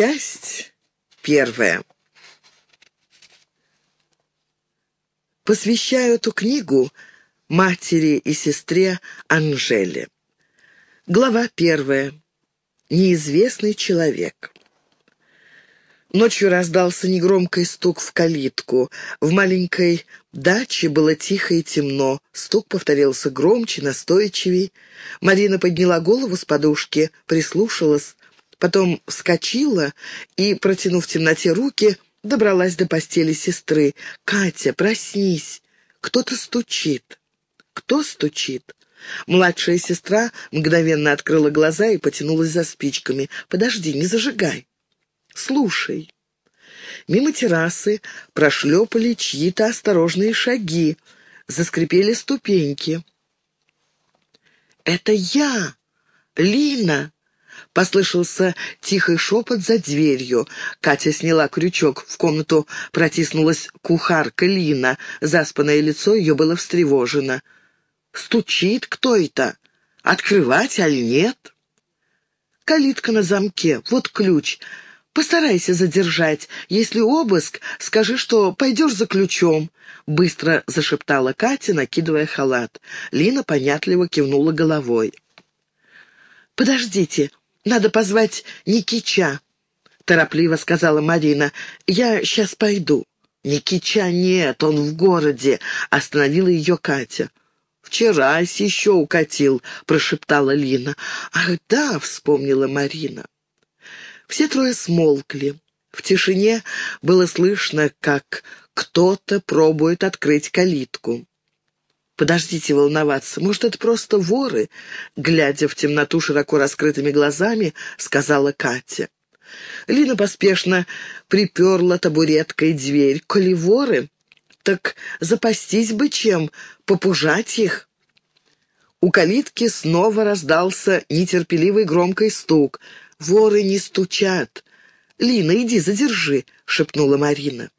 Часть первая. Посвящаю эту книгу матери и сестре Анжеле. Глава первая. Неизвестный человек. Ночью раздался негромкий стук в калитку. В маленькой даче было тихо и темно. Стук повторился громче, настойчивей. Марина подняла голову с подушки, прислушалась, потом вскочила и, протянув в темноте руки, добралась до постели сестры. «Катя, проснись! Кто-то стучит!» «Кто стучит?» Младшая сестра мгновенно открыла глаза и потянулась за спичками. «Подожди, не зажигай!» «Слушай». Мимо террасы прошлепали чьи-то осторожные шаги, заскрипели ступеньки. «Это я! Лина!» Послышался тихий шепот за дверью. Катя сняла крючок. В комнату протиснулась кухарка Лина. Заспанное лицо ее было встревожено. «Стучит кто это? Открывать, аль нет?» «Калитка на замке. Вот ключ. Постарайся задержать. Если обыск, скажи, что пойдешь за ключом», — быстро зашептала Катя, накидывая халат. Лина понятливо кивнула головой. «Подождите, надо позвать Никича», — торопливо сказала Марина. «Я сейчас пойду». «Никича нет, он в городе», — остановила ее Катя. «Вчерась еще укатил», — прошептала Лина. «Ах да», — вспомнила Марина. Все трое смолкли. В тишине было слышно, как кто-то пробует открыть калитку. «Подождите волноваться, может, это просто воры?» Глядя в темноту широко раскрытыми глазами, сказала Катя. Лина поспешно приперла табуреткой дверь. «Коли воры, так запастись бы чем, попужать их». У калитки снова раздался нетерпеливый громкий стук. Воры не стучат. «Лина, иди, задержи», — шепнула Марина.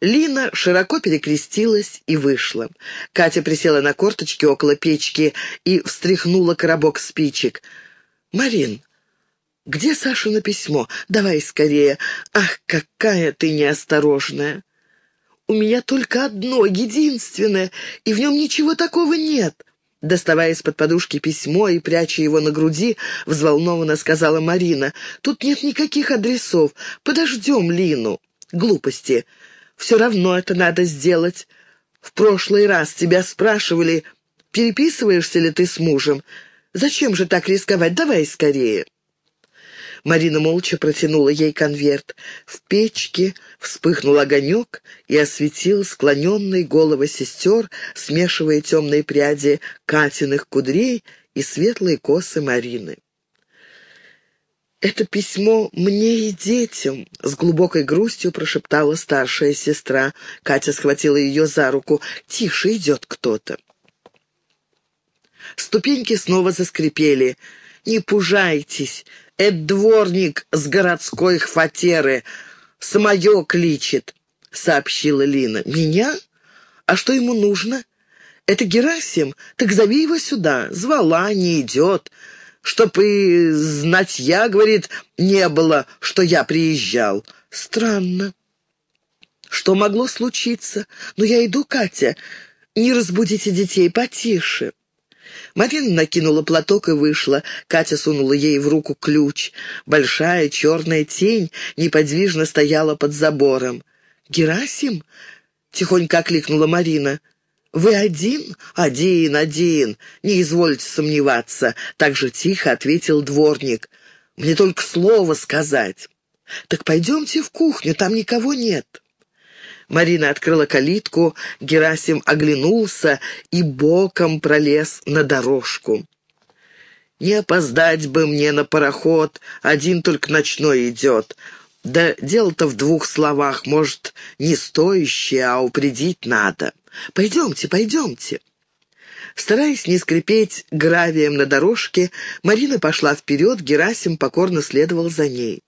Лина широко перекрестилась и вышла. Катя присела на корточки около печки и встряхнула коробок спичек. «Марин, где Сашино письмо? Давай скорее. Ах, какая ты неосторожная!» «У меня только одно, единственное, и в нем ничего такого нет. Доставая из-под подушки письмо и пряча его на груди, взволнованно сказала Марина. «Тут нет никаких адресов. Подождем Лину». «Глупости. Все равно это надо сделать. В прошлый раз тебя спрашивали, переписываешься ли ты с мужем. Зачем же так рисковать? Давай скорее». Марина молча протянула ей конверт. В печке вспыхнул огонек и осветил склоненные головы сестер, смешивая темные пряди Катиных кудрей и светлые косы Марины. «Это письмо мне и детям», — с глубокой грустью прошептала старшая сестра. Катя схватила ее за руку. «Тише, идет кто-то». Ступеньки снова заскрипели. «Не пужайтесь, это дворник с городской хватеры. Самое кличет», — сообщила Лина. «Меня? А что ему нужно?» «Это Герасим? Так зови его сюда. Звала, не идет. Чтоб и знать я, — говорит, — не было, что я приезжал. Странно. Что могло случиться? Ну, я иду, Катя. Не разбудите детей, потише». Марина накинула платок и вышла. Катя сунула ей в руку ключ. Большая черная тень неподвижно стояла под забором. «Герасим?» — тихонько окликнула Марина. «Вы один?» «Один, один. Не извольте сомневаться», — так же тихо ответил дворник. «Мне только слово сказать». «Так пойдемте в кухню, там никого нет». Марина открыла калитку, Герасим оглянулся и боком пролез на дорожку. «Не опоздать бы мне на пароход, один только ночной идет. Да дело-то в двух словах, может, не стоящее, а упредить надо. Пойдемте, пойдемте». Стараясь не скрипеть гравием на дорожке, Марина пошла вперед, Герасим покорно следовал за ней.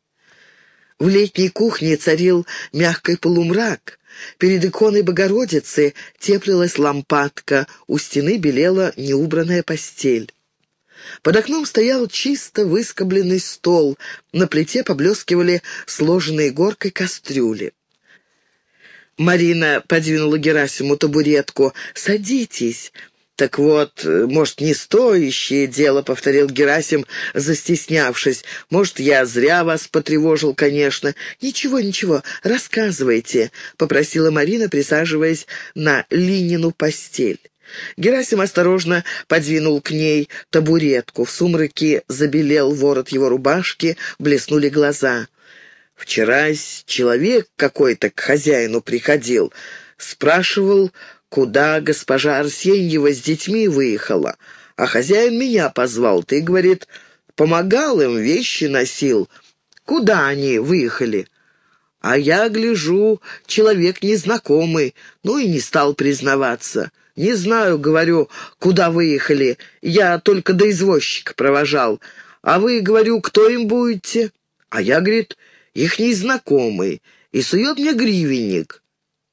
В летней кухне царил мягкий полумрак. Перед иконой Богородицы теплилась лампадка, у стены белела неубранная постель. Под окном стоял чисто выскобленный стол. На плите поблескивали сложенные горкой кастрюли. Марина подвинула Герасиму табуретку. «Садитесь». «Так вот, может, не стоящее дело», — повторил Герасим, застеснявшись. «Может, я зря вас потревожил, конечно». «Ничего, ничего, рассказывайте», — попросила Марина, присаживаясь на Линину постель. Герасим осторожно подвинул к ней табуретку. В сумраке забелел ворот его рубашки, блеснули глаза. «Вчера человек какой-то к хозяину приходил, спрашивал, куда госпожа Арсеньева с детьми выехала, а хозяин меня позвал. Ты, говорит, помогал им, вещи носил. Куда они выехали?» А я гляжу, человек незнакомый, ну и не стал признаваться. «Не знаю, — говорю, — куда выехали. Я только до извозчика провожал. А вы, — говорю, — кто им будете?» А я, — говорит, — их незнакомый. И сует мне гривенник.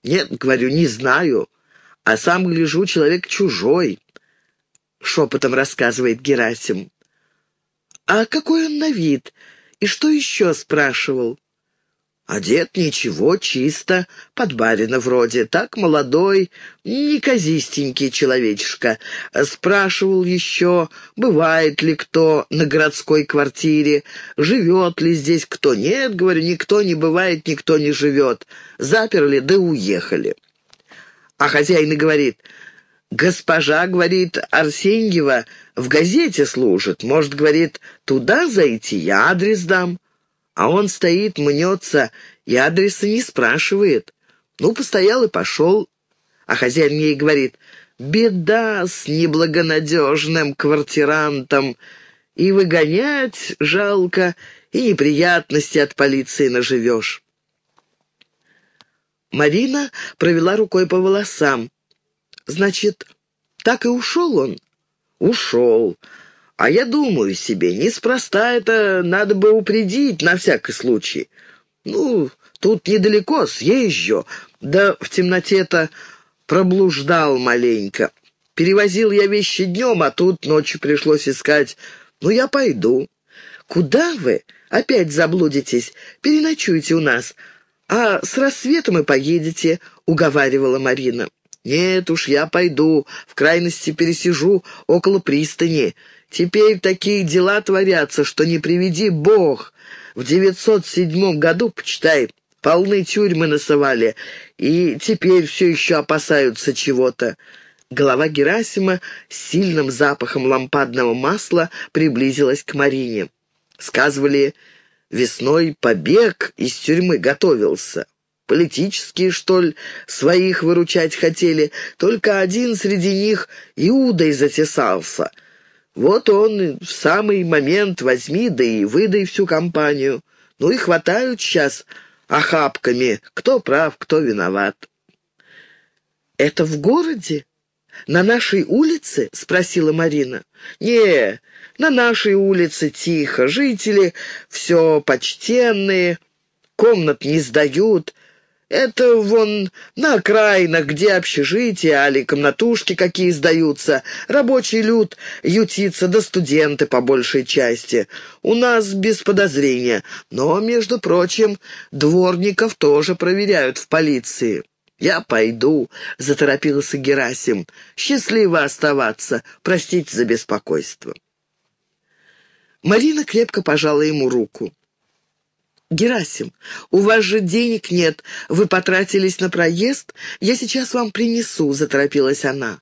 «Нет, — говорю, — не знаю. А сам, гляжу, человек чужой», — шепотом рассказывает Герасим. «А какой он на вид? И что еще?» — спрашивал. Одет ничего, чисто, под барина вроде, так молодой, неказистенький человечишка. Спрашивал еще, бывает ли кто на городской квартире, живет ли здесь кто. Нет, говорю, никто не бывает, никто не живет. Заперли, да уехали. А хозяин и говорит, госпожа, говорит, Арсеньева в газете служит, может, говорит, туда зайти, я адрес дам. А он стоит, мнется и адреса не спрашивает. Ну, постоял и пошел. А хозяин и говорит, беда с неблагонадежным квартирантом. И выгонять жалко, и неприятности от полиции наживешь. Марина провела рукой по волосам. «Значит, так и ушел он?» «Ушел. А я думаю себе, неспроста это надо бы упредить на всякий случай. Ну, тут недалеко, съезжу. Да в темноте-то проблуждал маленько. Перевозил я вещи днем, а тут ночью пришлось искать. Ну, я пойду. Куда вы? Опять заблудитесь. Переночуйте у нас. А с рассветом и поедете, — уговаривала Марина. «Нет уж, я пойду, в крайности пересижу около пристани. Теперь такие дела творятся, что не приведи Бог. В 907 году, почитай, полны тюрьмы насовали, и теперь все еще опасаются чего-то». Голова Герасима с сильным запахом лампадного масла приблизилась к Марине. Сказывали, весной побег из тюрьмы готовился. Политические, что ли, своих выручать хотели, только один среди них Иудой затесался — вот он в самый момент возьми, да и выдай всю компанию. Ну и хватают сейчас охапками, кто прав, кто виноват. «Это в городе? На нашей улице?» — спросила Марина. «Не, на нашей улице тихо, жители все почтенные, комнат не сдают, это вон на окраинах, где общежития, али комнатушки какие сдаются. Рабочий люд ютится, да студенты по большей части. У нас без подозрения. Но, между прочим, дворников тоже проверяют в полиции. «Я пойду», — заторопился Герасим. «Счастливо оставаться. Простите за беспокойство». Марина крепко пожала ему руку. «Герасим, у вас же денег нет, вы потратились на проезд, я сейчас вам принесу», — заторопилась она.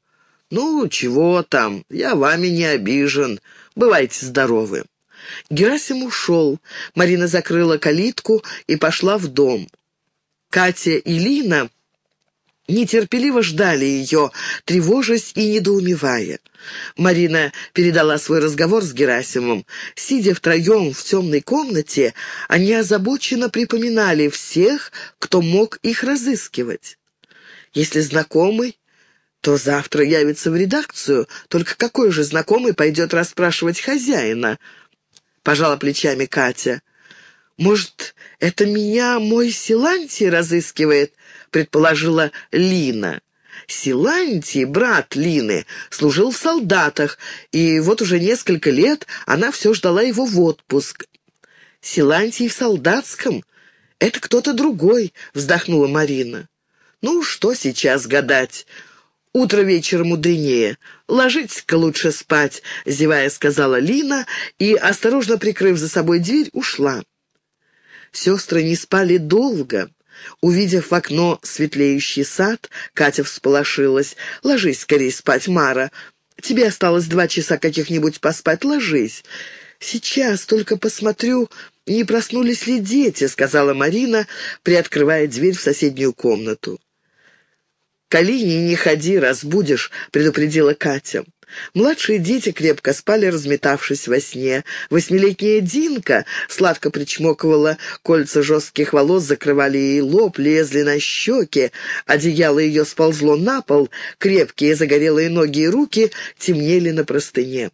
«Ну, чего там, я вами не обижен, бывайте здоровы». Герасим ушел, Марина закрыла калитку и пошла в дом. Катя и Лина нетерпеливо ждали ее, тревожась и недоумевая. Марина передала свой разговор с Герасимом. Сидя втроем в темной комнате, они озабоченно припоминали всех, кто мог их разыскивать. Если знакомый, то завтра явится в редакцию. Только какой же знакомый пойдет расспрашивать хозяина? Пожала плечами Катя. «Может, это меня мой Силантий разыскивает?» — предположила Лина. Силантий, брат Лины, служил в солдатах, и вот уже несколько лет она все ждала его в отпуск. «Силантий в солдатском? Это кто-то другой», — вздохнула Марина. «Ну, что сейчас гадать? Утро вечера мудренее. Ложитесь-ка лучше спать», — зевая сказала Лина и, осторожно прикрыв за собой дверь, ушла. Сестры не спали долго. Увидев в окно светлеющий сад, Катя всполошилась. «Ложись скорее спать, Мара. Тебе осталось два часа каких-нибудь поспать. Ложись». «Сейчас только посмотрю, не проснулись ли дети», — сказала Марина, приоткрывая дверь в соседнюю комнату. «К не ходи, разбудишь», — предупредила Катя. Младшие дети крепко спали, разметавшись во сне. Восьмилетняя Динка сладко причмокивала, кольца жестких волос закрывали ей лоб, лезли на щеки, одеяло ее сползло на пол, крепкие загорелые ноги и руки темнели на простыне.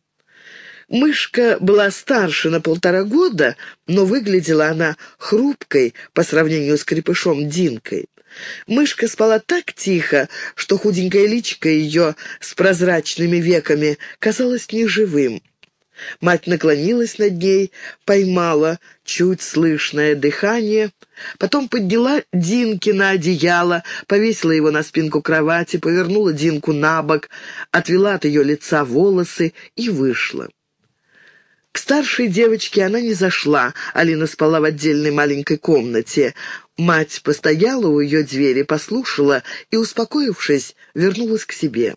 Мышка была старше на полтора года, но выглядела она хрупкой по сравнению с крепышом Динкой. Мышка спала так тихо, что худенькое личико ее с прозрачными веками казалось неживым. Мать наклонилась над ней, поймала чуть слышное дыхание, потом подняла Динки на одеяло, повесила его на спинку кровати, повернула Динку на бок, отвела от ее лица волосы и вышла. К старшей девочке она не зашла, Алина спала в отдельной маленькой комнате. Мать постояла у ее двери, послушала и, успокоившись, вернулась к себе.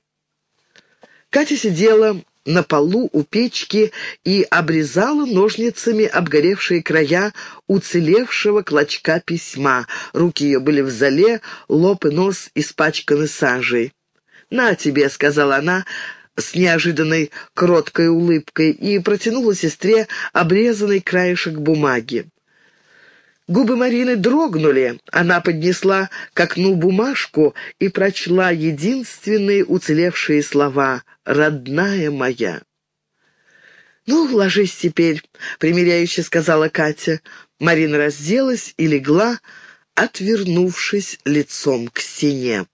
Катя сидела на полу у печки и обрезала ножницами обгоревшие края уцелевшего клочка письма. Руки ее были в зале, лоб и нос испачканы сажей. «На тебе», — сказала она, с неожиданной кроткой улыбкой и протянула сестре обрезанный краешек бумаги. Губы Марины дрогнули. Она поднесла к окну бумажку и прочла единственные уцелевшие слова «Родная моя». «Ну, ложись теперь», — примиряюще сказала Катя. Марина разделась и легла, отвернувшись лицом к стене.